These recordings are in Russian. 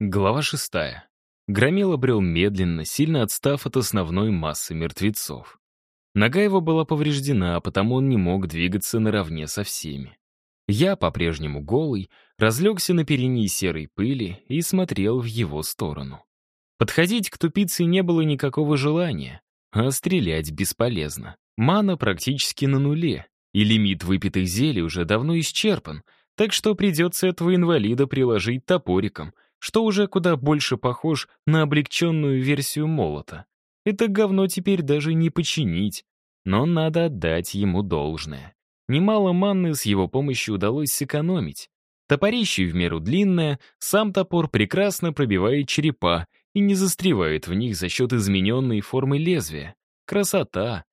Глава шестая. Громила брел медленно, сильно отстав от основной массы мертвецов. Нога его была повреждена, а потому он не мог двигаться наравне со всеми. Я, по-прежнему голый, разлегся на перине серой пыли и смотрел в его сторону. Подходить к тупице не было никакого желания, а стрелять бесполезно. Мана практически на нуле, и лимит выпитых зелий уже давно исчерпан, так что придется этого инвалида приложить топориком — что уже куда больше похож на облегченную версию молота. Это говно теперь даже не починить, но надо отдать ему должное. Немало манны с его помощью удалось сэкономить. Топорище в меру длинное, сам топор прекрасно пробивает черепа и не застревает в них за счет измененной формы лезвия. Красота!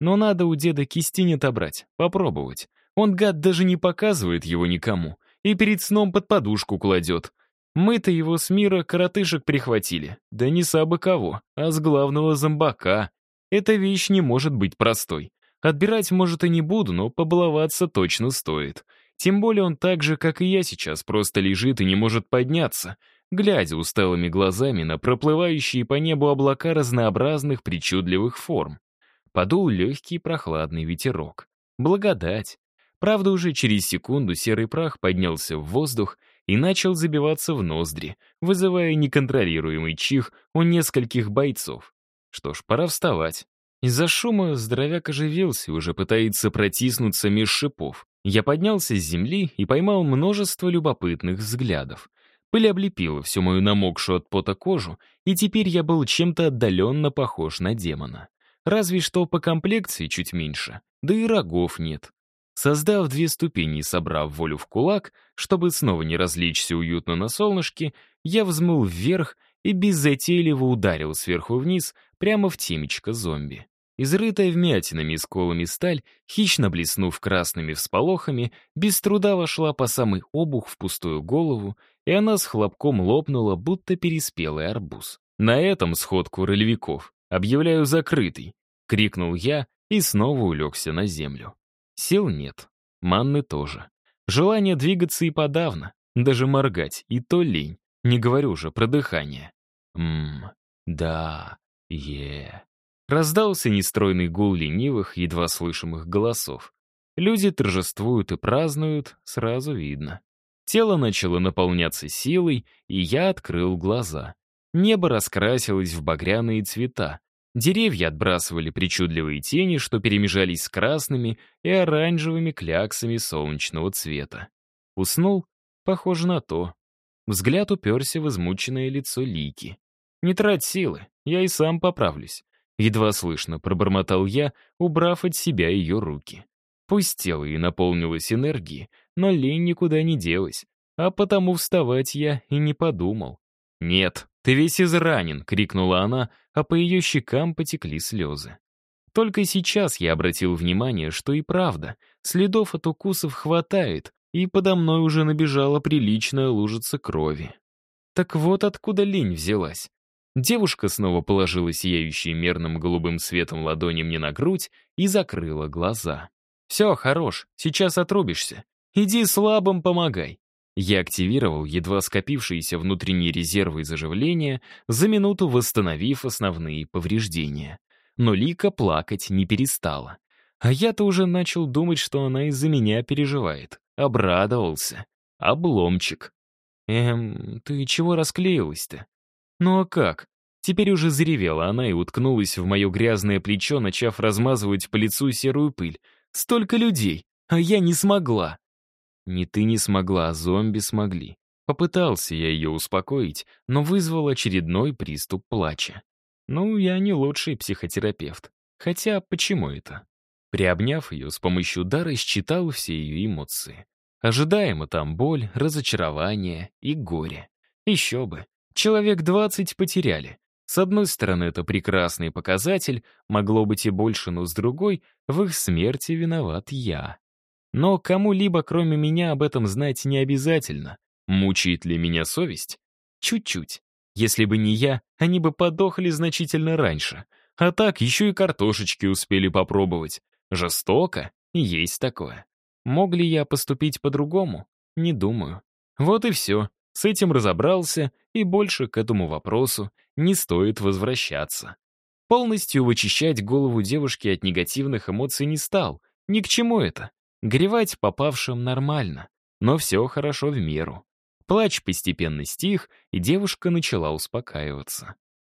Но надо у деда кистень отобрать, попробовать. Он, гад, даже не показывает его никому и перед сном под подушку кладет — мы-то его с мира коротышек прихватили. Да не сабы кого, а с главного зомбака. Эта вещь не может быть простой. Отбирать, может, и не буду, но побаловаться точно стоит. Тем более он так же, как и я сейчас, просто лежит и не может подняться, глядя усталыми глазами на проплывающие по небу облака разнообразных причудливых форм. Подул легкий прохладный ветерок. Благодать. Правда, уже через секунду серый прах поднялся в воздух и начал забиваться в ноздри, вызывая неконтролируемый чих у нескольких бойцов. Что ж, пора вставать. Из-за шума здоровяк оживился, и уже пытается протиснуться меж шипов. Я поднялся с земли и поймал множество любопытных взглядов. Пыль облепила всю мою намокшую от пота кожу, и теперь я был чем-то отдаленно похож на демона. Разве что по комплекции чуть меньше, да и рогов нет. Создав две ступени и собрав волю в кулак, чтобы снова не различься уютно на солнышке, я взмыл вверх и без затейливо ударил сверху вниз прямо в темечко зомби. Изрытая вмятинами и сколами сталь, хищно блеснув красными всполохами, без труда вошла по самый обух в пустую голову, и она с хлопком лопнула, будто переспелый арбуз. «На этом сходку ролевиков объявляю закрытой!» — крикнул я и снова улегся на землю. Сил нет, манны тоже. Желание двигаться и подавно, даже моргать, и то лень, не говорю уже про дыхание. Ммм, да, е. Раздался нестройный гул ленивых, едва слышимых голосов. Люди торжествуют и празднуют, сразу видно. Тело начало наполняться силой, и я открыл глаза. Небо раскрасилось в багряные цвета, Деревья отбрасывали причудливые тени, что перемежались с красными и оранжевыми кляксами солнечного цвета. Уснул? Похоже на то. Взгляд уперся в измученное лицо Лики. «Не трать силы, я и сам поправлюсь», — едва слышно пробормотал я, убрав от себя ее руки. Пусть тело и наполнилось энергией, но лень никуда не делась, а потому вставать я и не подумал. «Нет», «Ты весь изранен!» — крикнула она, а по ее щекам потекли слезы. Только сейчас я обратил внимание, что и правда, следов от укусов хватает, и подо мной уже набежала приличная лужица крови. Так вот откуда лень взялась. Девушка снова положила сияющие мерным голубым светом ладони мне на грудь и закрыла глаза. «Все, хорош, сейчас отрубишься. Иди слабым помогай. Я активировал едва скопившиеся внутренние резервы заживления, за минуту восстановив основные повреждения. Но Лика плакать не перестала. А я-то уже начал думать, что она из-за меня переживает. Обрадовался. Обломчик. «Эм, ты чего расклеилась-то?» «Ну а как?» Теперь уже заревела она и уткнулась в мое грязное плечо, начав размазывать по лицу серую пыль. «Столько людей, а я не смогла!» Ни ты не смогла, зомби смогли. Попытался я ее успокоить, но вызвал очередной приступ плача. Ну, я не лучший психотерапевт. Хотя, почему это? Приобняв ее, с помощью дара считал все ее эмоции. Ожидаемо там боль, разочарование и горе. Еще бы. Человек 20 потеряли. С одной стороны, это прекрасный показатель, могло быть и больше, но с другой, в их смерти виноват я. Но кому-либо, кроме меня, об этом знать не обязательно. Мучает ли меня совесть? Чуть-чуть. Если бы не я, они бы подохли значительно раньше. А так еще и картошечки успели попробовать. Жестоко? Есть такое. Мог ли я поступить по-другому? Не думаю. Вот и все. С этим разобрался, и больше к этому вопросу не стоит возвращаться. Полностью вычищать голову девушки от негативных эмоций не стал. Ни к чему это. Горевать попавшим нормально, но все хорошо в меру. Плач постепенно стих, и девушка начала успокаиваться.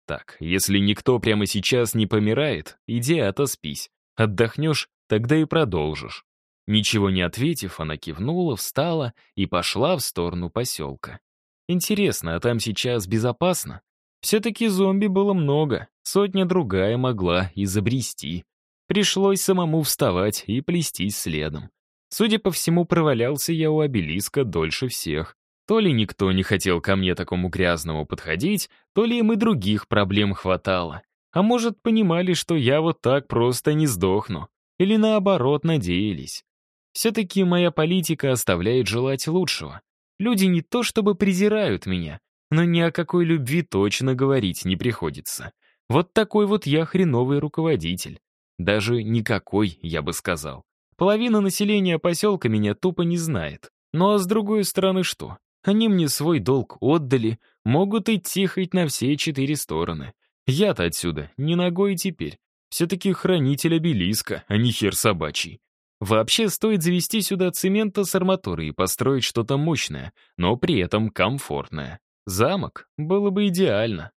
Так, если никто прямо сейчас не помирает, иди а отоспись. Отдохнешь, тогда и продолжишь. Ничего не ответив, она кивнула, встала и пошла в сторону поселка. Интересно, а там сейчас безопасно? Все-таки зомби было много, сотня другая могла изобрести. Пришлось самому вставать и плестись следом. Судя по всему, провалялся я у обелиска дольше всех. То ли никто не хотел ко мне такому грязному подходить, то ли им и других проблем хватало. А может, понимали, что я вот так просто не сдохну. Или наоборот, надеялись. Все-таки моя политика оставляет желать лучшего. Люди не то чтобы презирают меня, но ни о какой любви точно говорить не приходится. Вот такой вот я хреновый руководитель. Даже никакой, я бы сказал. Половина населения поселка меня тупо не знает. Ну а с другой стороны что? Они мне свой долг отдали, могут идти хоть на все четыре стороны. Я-то отсюда, не ногой теперь. Все-таки хранитель обелиска, а не хер собачий. Вообще стоит завести сюда цемента с арматурой и построить что-то мощное, но при этом комфортное. Замок было бы идеально.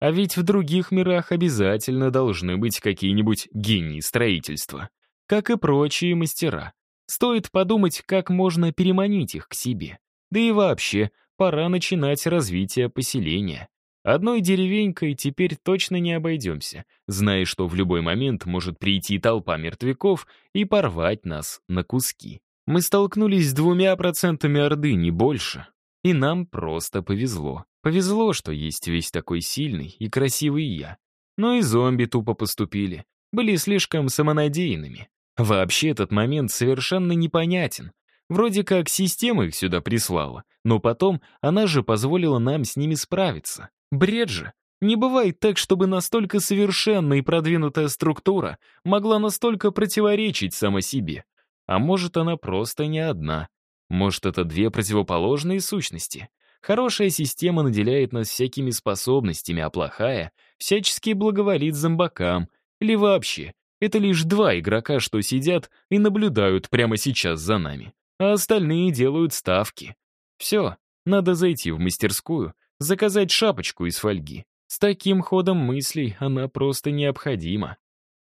А ведь в других мирах обязательно должны быть какие-нибудь гении строительства, как и прочие мастера. Стоит подумать, как можно переманить их к себе. Да и вообще, пора начинать развитие поселения. Одной деревенькой теперь точно не обойдемся, зная, что в любой момент может прийти толпа мертвяков и порвать нас на куски. Мы столкнулись с двумя процентами Орды, не больше. И нам просто повезло. Повезло, что есть весь такой сильный и красивый я. Но и зомби тупо поступили, были слишком самонадеянными. Вообще этот момент совершенно непонятен. Вроде как система их сюда прислала, но потом она же позволила нам с ними справиться. Бред же! Не бывает так, чтобы настолько совершенная и продвинутая структура могла настолько противоречить сама себе. А может, она просто не одна. Может, это две противоположные сущности. Хорошая система наделяет нас всякими способностями, а плохая всячески благоволит зомбакам. Или вообще, это лишь два игрока, что сидят и наблюдают прямо сейчас за нами, а остальные делают ставки. Все, надо зайти в мастерскую, заказать шапочку из фольги. С таким ходом мыслей она просто необходима.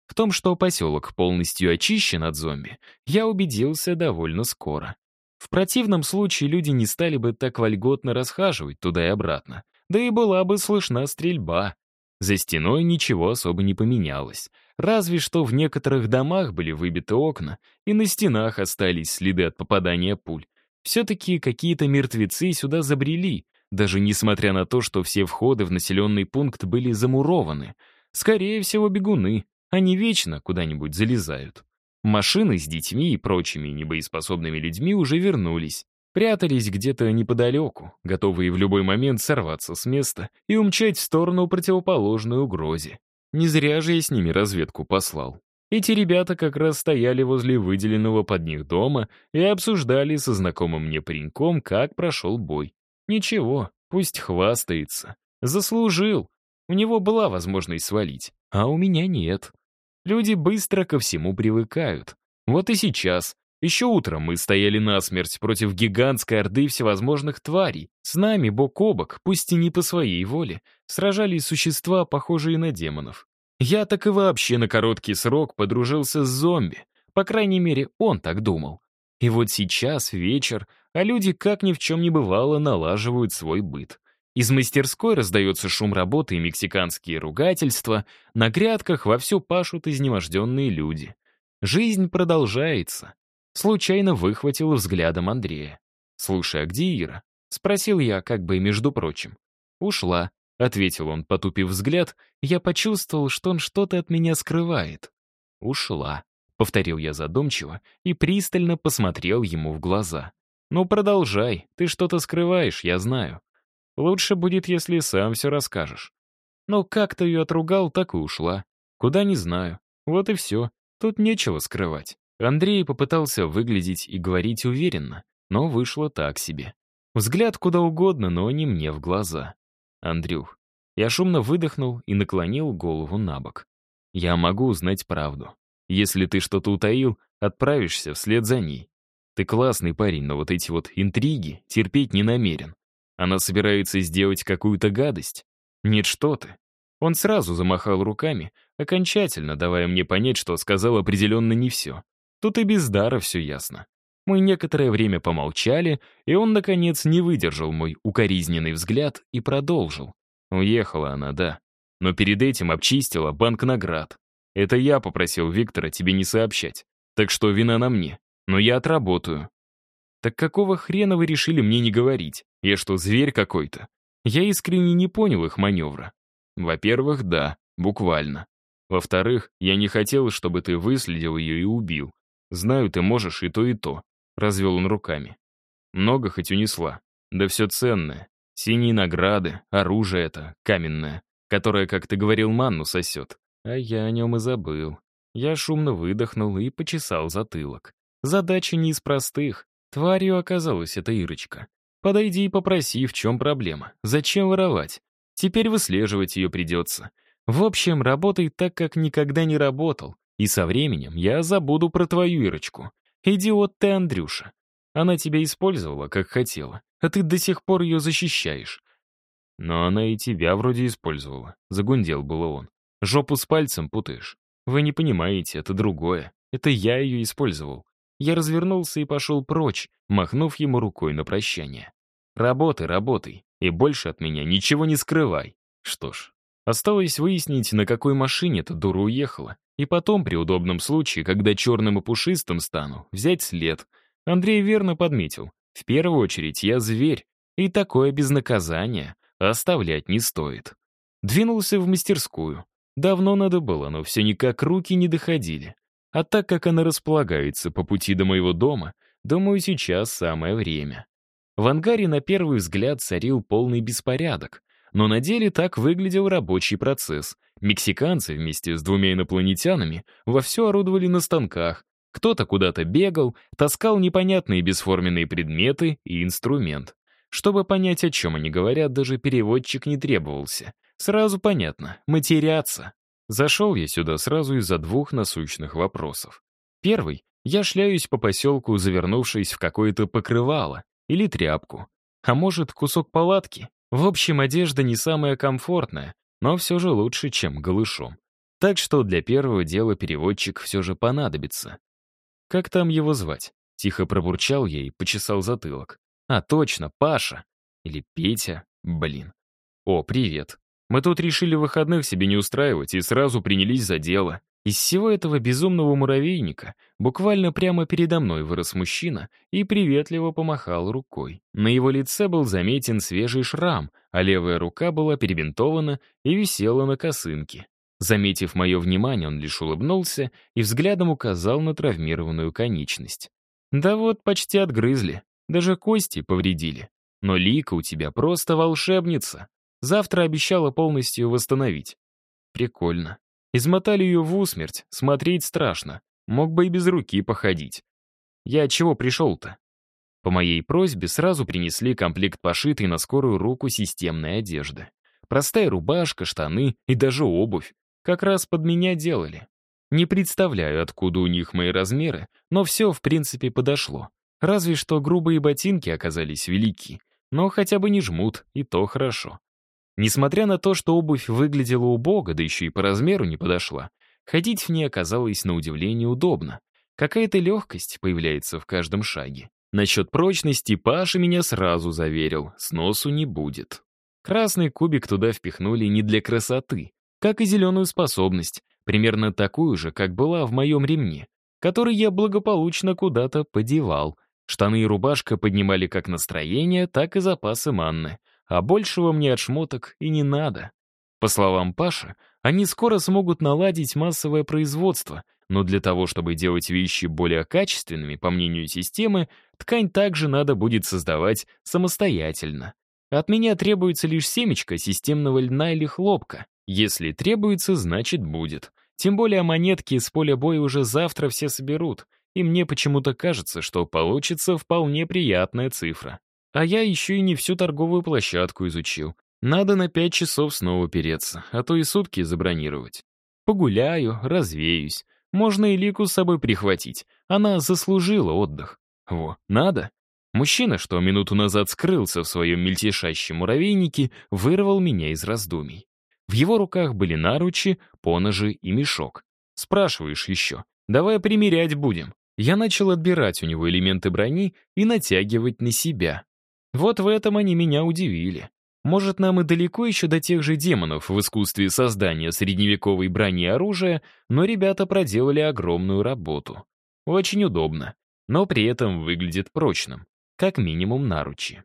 В том, что поселок полностью очищен от зомби, я убедился довольно скоро. В противном случае люди не стали бы так вольготно расхаживать туда и обратно. Да и была бы слышна стрельба. За стеной ничего особо не поменялось. Разве что в некоторых домах были выбиты окна, и на стенах остались следы от попадания пуль. Все-таки какие-то мертвецы сюда забрели, даже несмотря на то, что все входы в населенный пункт были замурованы. Скорее всего, бегуны. Они вечно куда-нибудь залезают. Машины с детьми и прочими небоеспособными людьми уже вернулись, прятались где-то неподалеку, готовые в любой момент сорваться с места и умчать в сторону противоположной угрозе. Не зря же я с ними разведку послал. Эти ребята как раз стояли возле выделенного под них дома и обсуждали со знакомым мне пареньком, как прошел бой. Ничего, пусть хвастается. Заслужил. У него была возможность свалить, а у меня нет. Люди быстро ко всему привыкают. Вот и сейчас. Еще утром мы стояли насмерть против гигантской орды всевозможных тварей. С нами бок о бок, пусть и не по своей воле, сражались существа, похожие на демонов. Я так и вообще на короткий срок подружился с зомби. По крайней мере, он так думал. И вот сейчас, вечер, а люди, как ни в чем не бывало, налаживают свой быт. Из мастерской раздается шум работы и мексиканские ругательства, на грядках вовсю пашут изнеможденные люди. Жизнь продолжается. Случайно выхватил взглядом Андрея. «Слушай, а где Ира?» — спросил я, как бы между прочим. «Ушла», — ответил он, потупив взгляд. Я почувствовал, что он что-то от меня скрывает. «Ушла», — повторил я задумчиво и пристально посмотрел ему в глаза. «Ну, продолжай, ты что-то скрываешь, я знаю». Лучше будет, если сам все расскажешь. Но как ты ее отругал, так и ушла. Куда не знаю. Вот и все. Тут нечего скрывать. Андрей попытался выглядеть и говорить уверенно, но вышло так себе. Взгляд куда угодно, но не мне в глаза. Андрюх. Я шумно выдохнул и наклонил голову на бок. Я могу узнать правду. Если ты что-то утаил, отправишься вслед за ней. Ты классный парень, но вот эти вот интриги терпеть не намерен. Она собирается сделать какую-то гадость? Нет, что ты. Он сразу замахал руками, окончательно давая мне понять, что сказал определенно не все. Тут и без дара все ясно. Мы некоторое время помолчали, и он, наконец, не выдержал мой укоризненный взгляд и продолжил. Уехала она, да. Но перед этим обчистила банк наград. Это я попросил Виктора тебе не сообщать. Так что вина на мне. Но я отработаю. Так какого хрена вы решили мне не говорить? Я что, зверь какой-то? Я искренне не понял их маневра. Во-первых, да, буквально. Во-вторых, я не хотел, чтобы ты выследил ее и убил. Знаю, ты можешь и то, и то. Развел он руками. Много хоть унесла. Да все ценное. Синие награды, оружие это, каменное, которое, как ты говорил, манну сосет. А я о нем и забыл. Я шумно выдохнул и почесал затылок. Задача не из простых. Тварью оказалась эта Ирочка. Подойди и попроси, в чем проблема. Зачем воровать? Теперь выслеживать ее придется. В общем, работай так, как никогда не работал. И со временем я забуду про твою Ирочку. Идиот ты, Андрюша. Она тебя использовала, как хотела, а ты до сих пор ее защищаешь. Но она и тебя вроде использовала. Загундел было он. Жопу с пальцем путаешь. Вы не понимаете, это другое. Это я ее использовал. Я развернулся и пошел прочь, махнув ему рукой на прощание. «Работай, работай, и больше от меня ничего не скрывай». Что ж, осталось выяснить, на какой машине эта дура уехала, и потом, при удобном случае, когда черным и пушистым стану, взять след. Андрей верно подметил. В первую очередь я зверь, и такое без наказания оставлять не стоит. Двинулся в мастерскую. Давно надо было, но все никак руки не доходили. А так как она располагается по пути до моего дома, думаю, сейчас самое время. В ангаре на первый взгляд царил полный беспорядок, но на деле так выглядел рабочий процесс. Мексиканцы вместе с двумя инопланетянами вовсю орудовали на станках, кто-то куда-то бегал, таскал непонятные бесформенные предметы и инструмент. Чтобы понять, о чем они говорят, даже переводчик не требовался. Сразу понятно — матерятся. Зашел я сюда сразу из-за двух насущных вопросов. Первый — я шляюсь по поселку, завернувшись в какое-то покрывало или тряпку. А может, кусок палатки? В общем, одежда не самая комфортная, но все же лучше, чем голышом. Так что для первого дела переводчик все же понадобится. «Как там его звать?» — тихо пробурчал я и почесал затылок. «А точно, Паша! Или Петя? Блин! О, привет!» Мы тут решили выходных себе не устраивать и сразу принялись за дело. Из всего этого безумного муравейника буквально прямо передо мной вырос мужчина и приветливо помахал рукой. На его лице был заметен свежий шрам, а левая рука была перебинтована и висела на косынке. Заметив мое внимание, он лишь улыбнулся и взглядом указал на травмированную конечность. «Да вот, почти отгрызли. Даже кости повредили. Но лика у тебя просто волшебница. Завтра обещала полностью восстановить. Прикольно. Измотали ее в усмерть, смотреть страшно. Мог бы и без руки походить. Я от чего пришел-то? По моей просьбе сразу принесли комплект пошитой на скорую руку системной одежды. Простая рубашка, штаны и даже обувь. Как раз под меня делали. Не представляю, откуда у них мои размеры, но все, в принципе, подошло. Разве что грубые ботинки оказались велики, но хотя бы не жмут, и то хорошо. Несмотря на то, что обувь выглядела убого, да еще и по размеру не подошла, ходить в ней оказалось на удивление удобно. Какая-то легкость появляется в каждом шаге. Насчет прочности Паша меня сразу заверил, сносу не будет. Красный кубик туда впихнули не для красоты, как и зеленую способность, примерно такую же, как была в моем ремне, который я благополучно куда-то подевал. Штаны и рубашка поднимали как настроение, так и запасы манны — а большего мне от шмоток и не надо. По словам Паши, они скоро смогут наладить массовое производство, но для того, чтобы делать вещи более качественными, по мнению системы, ткань также надо будет создавать самостоятельно. От меня требуется лишь семечко системного льна или хлопка. Если требуется, значит будет. Тем более монетки из поля боя уже завтра все соберут, и мне почему-то кажется, что получится вполне приятная цифра. А я еще и не всю торговую площадку изучил. Надо на пять часов снова переться, а то и сутки забронировать. Погуляю, развеюсь. Можно и Лику с собой прихватить. Она заслужила отдых. Во, надо. Мужчина, что минуту назад скрылся в своем мельтешащем муравейнике, вырвал меня из раздумий. В его руках были наручи, поножи и мешок. Спрашиваешь еще. Давай примерять будем. Я начал отбирать у него элементы брони и натягивать на себя. Вот в этом они меня удивили. Может, нам и далеко еще до тех же демонов в искусстве создания средневековой брони и оружия, но ребята проделали огромную работу. Очень удобно, но при этом выглядит прочным, как минимум наручи.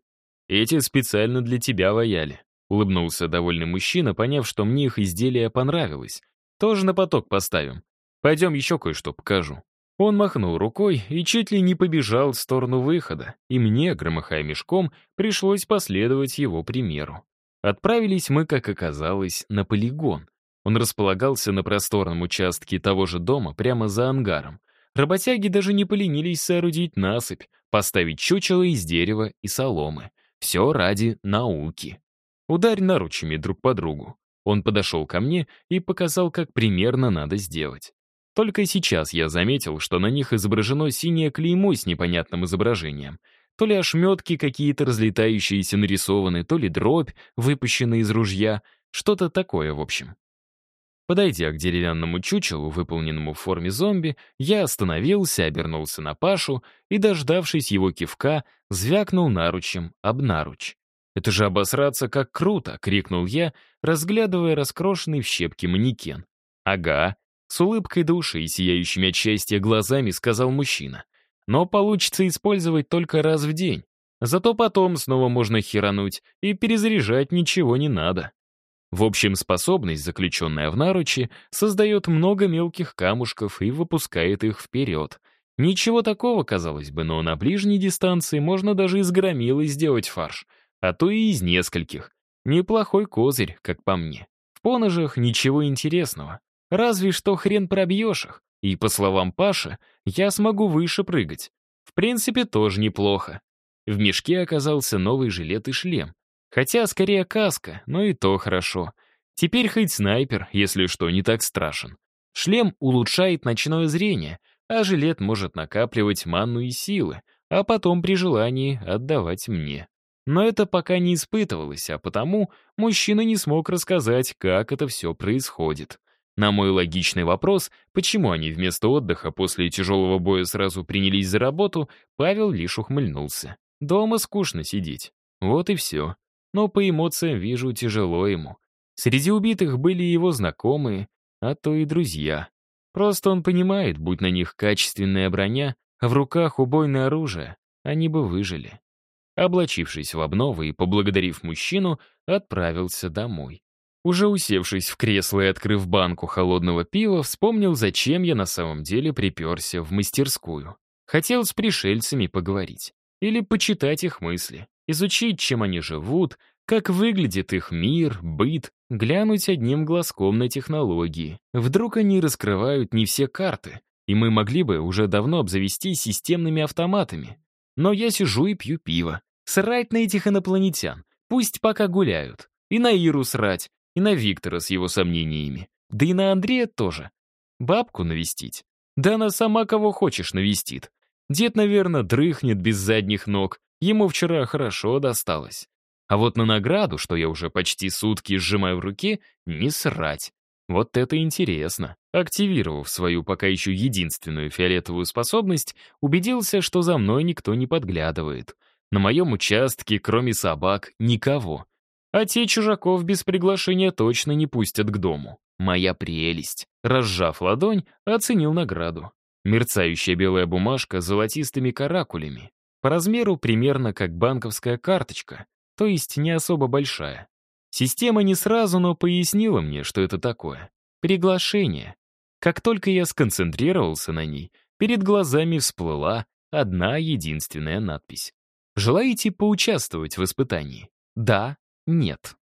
«Эти специально для тебя ваяли», — улыбнулся довольный мужчина, поняв, что мне их изделие понравилось. «Тоже на поток поставим. Пойдем еще кое-что покажу». Он махнул рукой и чуть ли не побежал в сторону выхода, и мне, громыхая мешком, пришлось последовать его примеру. Отправились мы, как оказалось, на полигон. Он располагался на просторном участке того же дома, прямо за ангаром. Работяги даже не поленились соорудить насыпь, поставить чучело из дерева и соломы. Все ради науки. Ударь наручами друг по другу. Он подошел ко мне и показал, как примерно надо сделать. Только сейчас я заметил, что на них изображено синее клеймо с непонятным изображением. То ли ошметки какие-то разлетающиеся нарисованы, то ли дробь, выпущенная из ружья, что-то такое, в общем. Подойдя к деревянному чучелу, выполненному в форме зомби, я остановился, обернулся на Пашу и, дождавшись его кивка, звякнул наручем об наруч. «Это же обосраться как круто!» — крикнул я, разглядывая раскрошенный в щепки манекен. «Ага, с улыбкой души и сияющими от счастья глазами сказал мужчина. Но получится использовать только раз в день. Зато потом снова можно херануть, и перезаряжать ничего не надо. В общем, способность, заключенная в наручи, создает много мелких камушков и выпускает их вперед. Ничего такого, казалось бы, но на ближней дистанции можно даже из громилы сделать фарш, а то и из нескольких. Неплохой козырь, как по мне. В поножах ничего интересного. Разве что хрен пробьешь их. И, по словам Паши, я смогу выше прыгать. В принципе, тоже неплохо. В мешке оказался новый жилет и шлем. Хотя, скорее, каска, но и то хорошо. Теперь хоть снайпер, если что, не так страшен. Шлем улучшает ночное зрение, а жилет может накапливать манну и силы, а потом при желании отдавать мне. Но это пока не испытывалось, а потому мужчина не смог рассказать, как это все происходит. На мой логичный вопрос, почему они вместо отдыха после тяжелого боя сразу принялись за работу, Павел лишь ухмыльнулся. Дома скучно сидеть. Вот и все. Но по эмоциям вижу, тяжело ему. Среди убитых были его знакомые, а то и друзья. Просто он понимает, будь на них качественная броня, а в руках убойное оружие, они бы выжили. Облачившись в обновы и поблагодарив мужчину, отправился домой. Уже усевшись в кресло и открыв банку холодного пива, вспомнил, зачем я на самом деле приперся в мастерскую. Хотел с пришельцами поговорить. Или почитать их мысли, изучить, чем они живут, как выглядит их мир, быт, глянуть одним глазком на технологии. Вдруг они раскрывают не все карты, и мы могли бы уже давно обзавестись системными автоматами. Но я сижу и пью пиво. Срать на этих инопланетян, пусть пока гуляют. И на Иру срать, и на Виктора с его сомнениями, да и на Андрея тоже. Бабку навестить? Да она сама кого хочешь навестит. Дед, наверное, дрыхнет без задних ног, ему вчера хорошо досталось. А вот на награду, что я уже почти сутки сжимаю в руке, не срать. Вот это интересно. Активировав свою пока еще единственную фиолетовую способность, убедился, что за мной никто не подглядывает. На моем участке, кроме собак, никого. А те чужаков без приглашения точно не пустят к дому. Моя прелесть. Разжав ладонь, оценил награду. Мерцающая белая бумажка с золотистыми каракулями. По размеру примерно как банковская карточка, то есть не особо большая. Система не сразу, но пояснила мне, что это такое. Приглашение. Как только я сконцентрировался на ней, перед глазами всплыла одна единственная надпись. «Желаете поучаствовать в испытании?» «Да» нет.